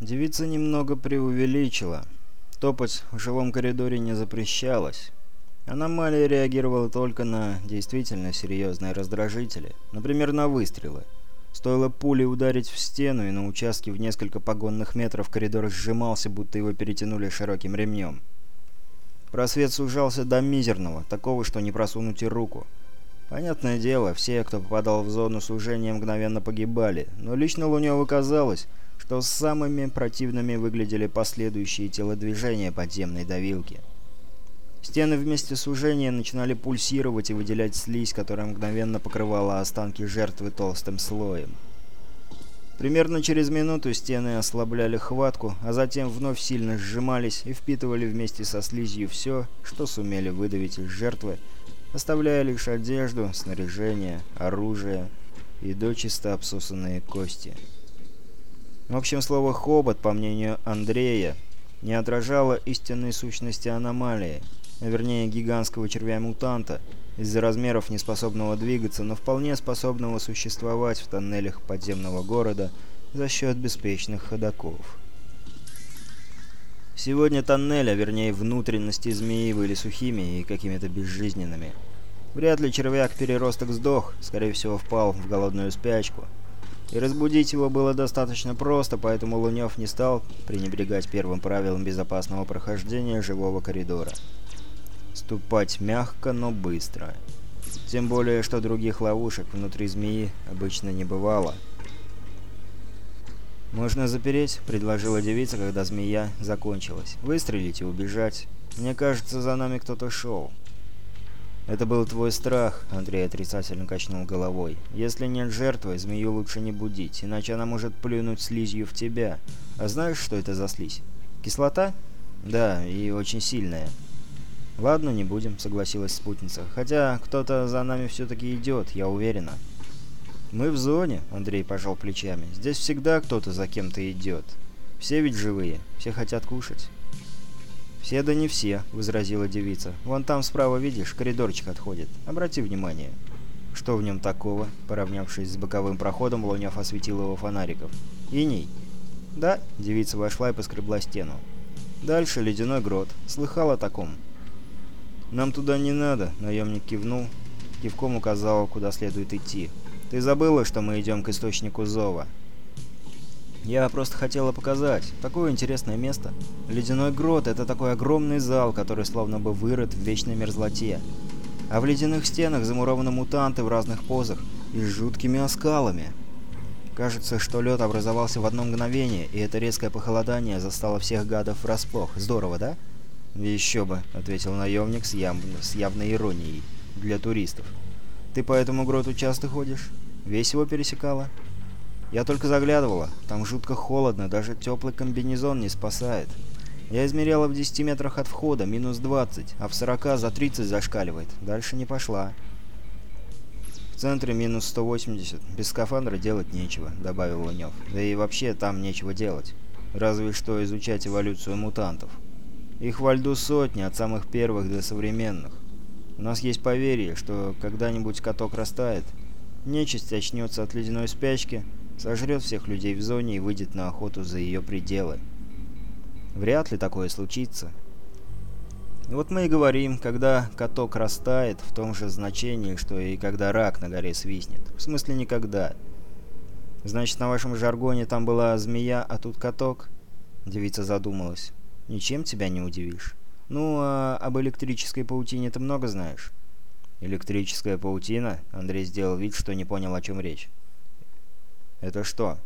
Девица немного преувеличила. Топать в жилом коридоре не запрещалось. Аномалия реагировала только на действительно серьезные раздражители, например, на выстрелы. Стоило пуле ударить в стену, и на участке в несколько погонных метров коридор сжимался, будто его перетянули широким ремнем. Просвет сужался до мизерного, такого, что не просунуть и руку. Понятное дело, все, кто попадал в зону сужения, мгновенно погибали, но лично Лунёву казалось, что самыми противными выглядели последующие телодвижения подземной давилки. Стены вместе с сужением начинали пульсировать и выделять слизь, которая мгновенно покрывала останки жертвы толстым слоем. Примерно через минуту стены ослабляли хватку, а затем вновь сильно сжимались и впитывали вместе со слизью все, что сумели выдавить из жертвы, оставляя лишь одежду, снаряжение, оружие и дочисто обсусанные кости. В общем, слово «хобот», по мнению Андрея, не отражало истинной сущности аномалии, а вернее гигантского червя-мутанта, из-за размеров неспособного двигаться, но вполне способного существовать в тоннелях подземного города за счет беспечных ходоков. Сегодня тоннели, а вернее внутренности змеи, были сухими и какими-то безжизненными. Вряд ли червяк-переросток сдох, скорее всего впал в голодную спячку – и разбудить его было достаточно просто, поэтому Лунёв не стал пренебрегать первым правилом безопасного прохождения живого коридора. Ступать мягко, но быстро. Тем более, что других ловушек внутри змеи обычно не бывало. «Можно запереть?» — предложила девица, когда змея закончилась. «Выстрелить и убежать. Мне кажется, за нами кто-то шел». «Это был твой страх», — Андрей отрицательно качнул головой. «Если нет жертвы, змею лучше не будить, иначе она может плюнуть слизью в тебя. А знаешь, что это за слизь? Кислота?» «Да, и очень сильная». «Ладно, не будем», — согласилась спутница. «Хотя кто-то за нами все-таки идет, я уверена». «Мы в зоне», — Андрей пожал плечами. «Здесь всегда кто-то за кем-то идет. Все ведь живые, все хотят кушать». «Все да не все», — возразила девица. «Вон там справа, видишь, коридорчик отходит. Обрати внимание». «Что в нем такого?» Поравнявшись с боковым проходом, Лунев осветил его фонариков. «Иней?» «Да», — девица вошла и поскребла стену. «Дальше ледяной грот. Слыхал о таком?» «Нам туда не надо», — наемник кивнул, кивком указал, куда следует идти. «Ты забыла, что мы идем к источнику зова?» Я просто хотела показать. Такое интересное место. Ледяной грот — это такой огромный зал, который словно бы вырыт в вечной мерзлоте. А в ледяных стенах замурованы мутанты в разных позах и с жуткими оскалами. Кажется, что лед образовался в одно мгновение, и это резкое похолодание застало всех гадов врасплох. Здорово, да? «Еще бы», — ответил наемник с, яв... с явной иронией. «Для туристов. Ты по этому гроту часто ходишь? Весь его пересекала?» Я только заглядывала. Там жутко холодно, даже теплый комбинезон не спасает. Я измеряла в 10 метрах от входа, минус 20, а в 40 за 30 зашкаливает. Дальше не пошла. В центре минус 180. Без скафандра делать нечего, добавил Лунёв. Да и вообще там нечего делать. Разве что изучать эволюцию мутантов. Их во льду сотни, от самых первых до современных. У нас есть поверье, что когда-нибудь каток растает, нечисть очнется от ледяной спячки, сожрет всех людей в зоне и выйдет на охоту за ее пределы. Вряд ли такое случится. Вот мы и говорим, когда каток растает в том же значении, что и когда рак на горе свистнет. В смысле никогда. Значит, на вашем жаргоне там была змея, а тут каток? Девица задумалась. Ничем тебя не удивишь. Ну, а об электрической паутине ты много знаешь? Электрическая паутина? Андрей сделал вид, что не понял, о чем речь. «Это что?»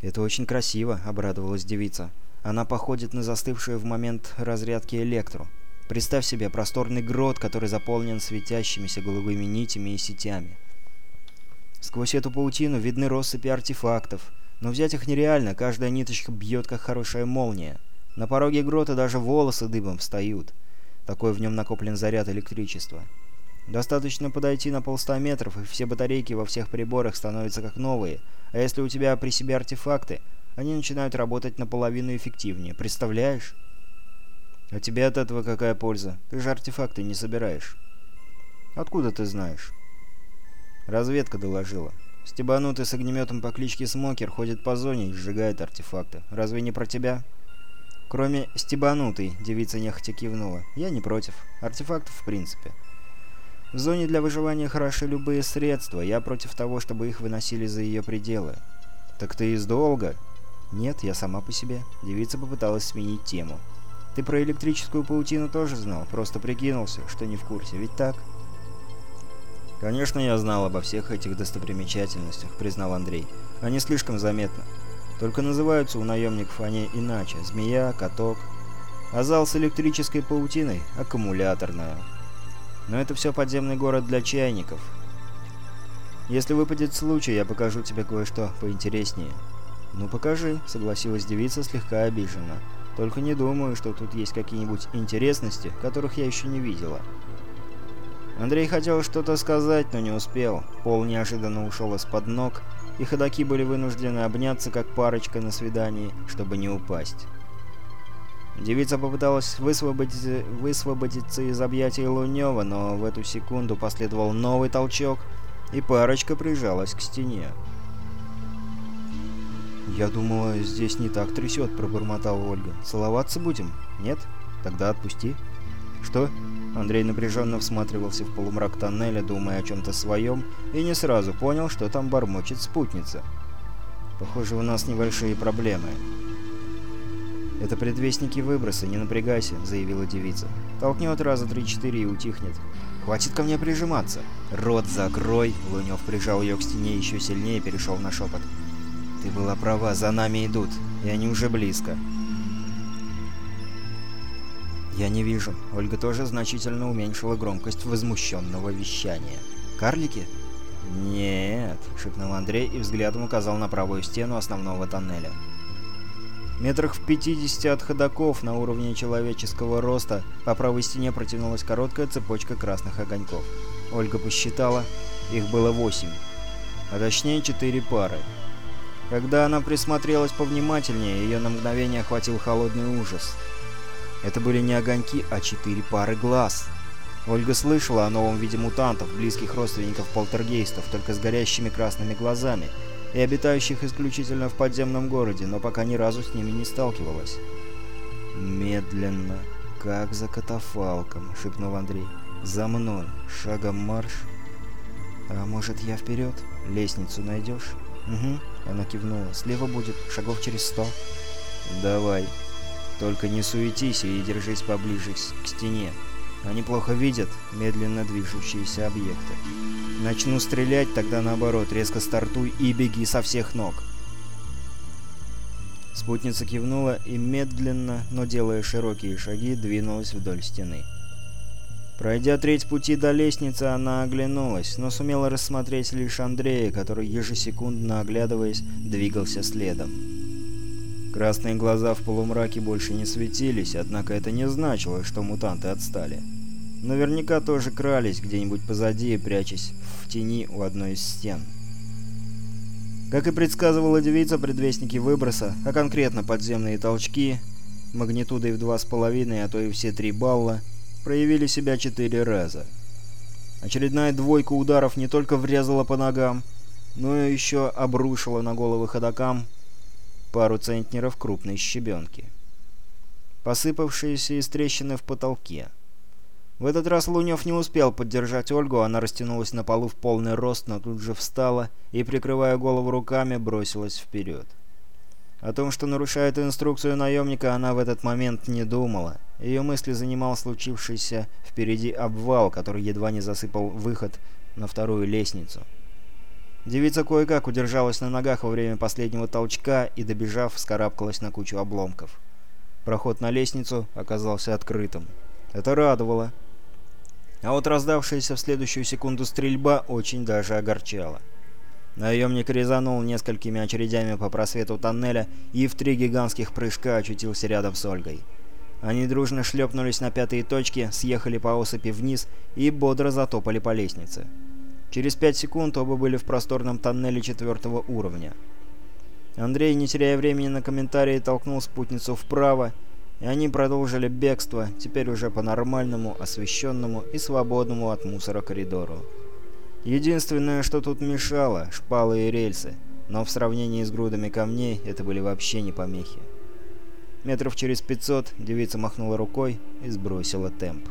«Это очень красиво», — обрадовалась девица. «Она походит на застывшую в момент разрядки электру. Представь себе просторный грот, который заполнен светящимися голубыми нитями и сетями. Сквозь эту паутину видны россыпи артефактов, но взять их нереально, каждая ниточка бьет, как хорошая молния. На пороге грота даже волосы дыбом встают. Такой в нем накоплен заряд электричества. Достаточно подойти на полста метров, и все батарейки во всех приборах становятся как новые. А если у тебя при себе артефакты, они начинают работать наполовину эффективнее. Представляешь? А тебе от этого какая польза? Ты же артефакты не собираешь. Откуда ты знаешь? Разведка доложила. Стебанутый с огнеметом по кличке Смокер ходит по зоне и сжигает артефакты. Разве не про тебя?» «Кроме стебанутой», — девица нехотя кивнула. «Я не против. Артефактов в принципе». «В зоне для выживания хороши любые средства. Я против того, чтобы их выносили за ее пределы». «Так ты из долга?» «Нет, я сама по себе». Девица попыталась сменить тему. «Ты про электрическую паутину тоже знал? Просто прикинулся, что не в курсе. Ведь так?» «Конечно, я знал обо всех этих достопримечательностях», — признал Андрей. «Они слишком заметны. Только называются у наемников они иначе. Змея, каток. А зал с электрической паутиной — аккумуляторная. Но это все подземный город для чайников. Если выпадет случай, я покажу тебе кое-что поинтереснее». «Ну покажи», — согласилась девица слегка обиженно. «Только не думаю, что тут есть какие-нибудь интересности, которых я еще не видела». Андрей хотел что-то сказать, но не успел. Пол неожиданно ушел из-под ног, и ходаки были вынуждены обняться, как парочка на свидании, чтобы не упасть. Девица попыталась высвободиться, высвободиться из объятий Лунева, но в эту секунду последовал новый толчок, и парочка прижалась к стене. «Я думала, здесь не так трясет», — пробормотала Ольга. «Целоваться будем? Нет? Тогда отпусти». «Что?» Андрей напряженно всматривался в полумрак тоннеля, думая о чем-то своем, и не сразу понял, что там бормочет спутница. «Похоже, у нас небольшие проблемы». «Это предвестники выброса, не напрягайся», — заявила девица. «Толкнет раза три-четыре и утихнет». «Хватит ко мне прижиматься!» «Рот закрой!» — Лунев прижал ее к стене еще сильнее и перешел на шепот. «Ты была права, за нами идут, и они уже близко». «Я не вижу». Ольга тоже значительно уменьшила громкость возмущенного вещания. «Карлики?» «Нет», — шепнул Андрей и взглядом указал на правую стену основного тоннеля. Метрах в 50 от ходоков на уровне человеческого роста по правой стене протянулась короткая цепочка красных огоньков. Ольга посчитала, их было восемь, а точнее четыре пары. Когда она присмотрелась повнимательнее, ее на мгновение охватил холодный ужас — это были не огоньки, а четыре пары глаз. Ольга слышала о новом виде мутантов, близких родственников полтергейстов, только с горящими красными глазами, и обитающих исключительно в подземном городе, но пока ни разу с ними не сталкивалась. «Медленно, как за катафалком», — шепнул Андрей. «За мной, шагом марш». «А может, я вперед? Лестницу найдешь?» «Угу», — она кивнула. «Слева будет, шагов через сто». «Давай». Только не суетись и держись поближе к стене. Они плохо видят медленно движущиеся объекты. Начну стрелять, тогда наоборот, резко стартуй и беги со всех ног. Спутница кивнула и медленно, но делая широкие шаги, двинулась вдоль стены. Пройдя треть пути до лестницы, она оглянулась, но сумела рассмотреть лишь Андрея, который, ежесекундно оглядываясь, двигался следом. Красные глаза в полумраке больше не светились, однако это не значило, что мутанты отстали. Наверняка тоже крались где-нибудь позади, прячась в тени у одной из стен. Как и предсказывала девица, предвестники выброса, а конкретно подземные толчки, магнитудой в 2,5, а то и все 3 балла, проявили себя четыре раза. Очередная двойка ударов не только врезала по ногам, но и еще обрушила на головы ходокам пару центнеров крупной щебенки. Посыпавшиеся из трещины в потолке. В этот раз Лунев не успел поддержать Ольгу, она растянулась на полу в полный рост, но тут же встала и, прикрывая голову руками, бросилась вперед. О том, что нарушает инструкцию наемника, она в этот момент не думала. Ее мысли занимал случившийся впереди обвал, который едва не засыпал выход на вторую лестницу. Девица кое-как удержалась на ногах во время последнего толчка и, добежав, вскарабкалась на кучу обломков. Проход на лестницу оказался открытым. Это радовало. А вот раздавшаяся в следующую секунду стрельба очень даже огорчала. Наемник резанул несколькими очередями по просвету тоннеля и в три гигантских прыжка очутился рядом с Ольгой. Они дружно шлепнулись на пятые точки, съехали по осыпи вниз и бодро затопали по лестнице. Через пять секунд оба были в просторном тоннеле четвертого уровня. Андрей, не теряя времени на комментарии, толкнул спутницу вправо, и они продолжили бегство, теперь уже по нормальному, освещенному и свободному от мусора коридору. Единственное, что тут мешало — шпалы и рельсы, но в сравнении с грудами камней это были вообще не помехи. Метров через пятьсот девица махнула рукой и сбросила темп.